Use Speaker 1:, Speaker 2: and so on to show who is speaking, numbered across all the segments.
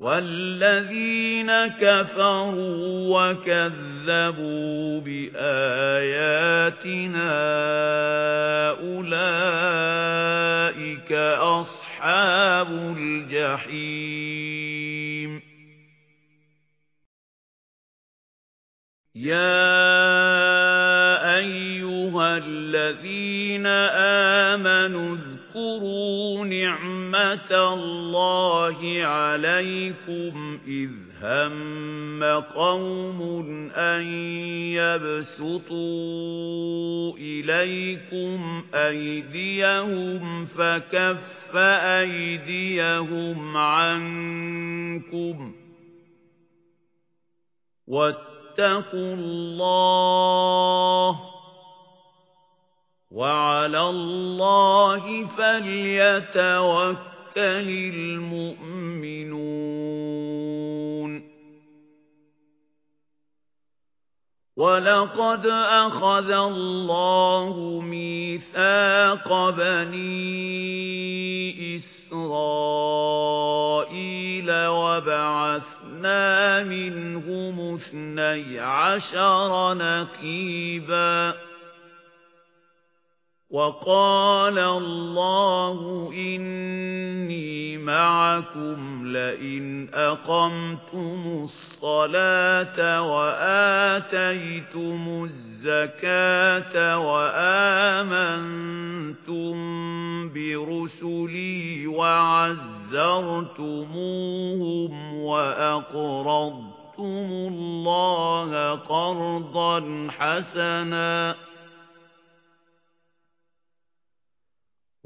Speaker 1: وَالَّذِينَ كَفَرُوا وَكَذَّبُوا بِآيَاتِنَا أُولَئِكَ أَصْحَابُ الْجَحِيمِ يَا أَيُّهَا الَّذِينَ آمَنُوا اذْكُرُوا نِعْمَةَ اللَّهِ عَلَيْكُمْ إِذْ هَمَّ قَوْمٌ أَن يَبْسُطُوا إِلَيْكُمْ أَيْدِيَهُمْ فَكَفَّ أَيْدِيَهُمْ عَنكُمْ وَاتَّقُوا اللَّهَ وَعَلَى اللَّهِ فَلْيَتَوَكَّلِ الْمُؤْمِنُونَ. وَلَقَدْ أَخَذَ اللَّهُ مِيثَاقَ بَنِي إِسْرَائِيلَ وَبَعَثْنَا مِنْهُمُ اثْنَيْ عَشَرَ نَقِيبًا. وَقَالَ اللَّهُ إِنِّي مَعَكُمْ لَئِنْ أَقَمْتُمُ الصَّلَاةَ وَآتَيْتُمُ الزَّكَاةَ وَآمَنْتُمْ بِرُسُلِي وَعَزَّرْتُمُوهُمْ وَأَقْرَضْتُمُ اللَّهَ قَرْضًا حَسَنًا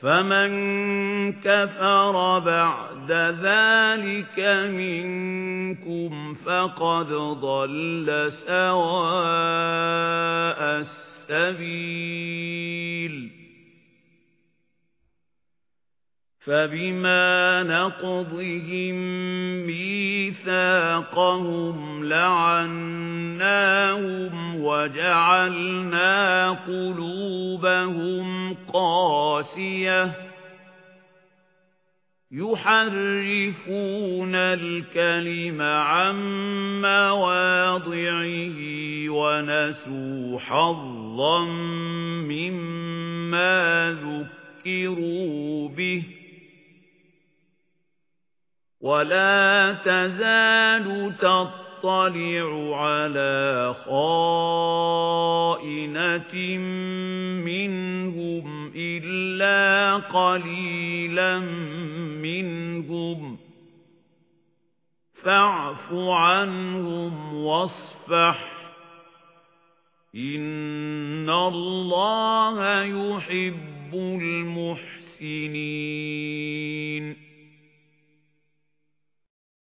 Speaker 1: فَمَن كَفَرَ بَعْدَ ذَلِكَ مِنكُمْ فَقَدْ ضَلَّ سَوَاءَ السَّبِيلِ فَبِمَا نَقْضِهِمْ مِيثَاقَهُمْ لَعَنَّاهُمْ وَجَعَلْنَا قُلُوبَهُمْ قَاسِيَةً. يُحَرِّفُونَ الْكَلِمَ عَن مَّوَاضِعِهِ وَنَسُوا حَظًّا مِّمَّا ذُكِّرُوا بِهِ. وَلَا تَزَالُ تَطَّلِعُ عَلَى خَائِنَةٍ مِنْهُمْ إِلَّا قَلِيلًا مِنْهُمْ. فَاعْفُ عَنْهُمْ وَاصْفَحْ. إِنَّ اللَّهَ يُحِبُّ الْمُحْسِنِينَ.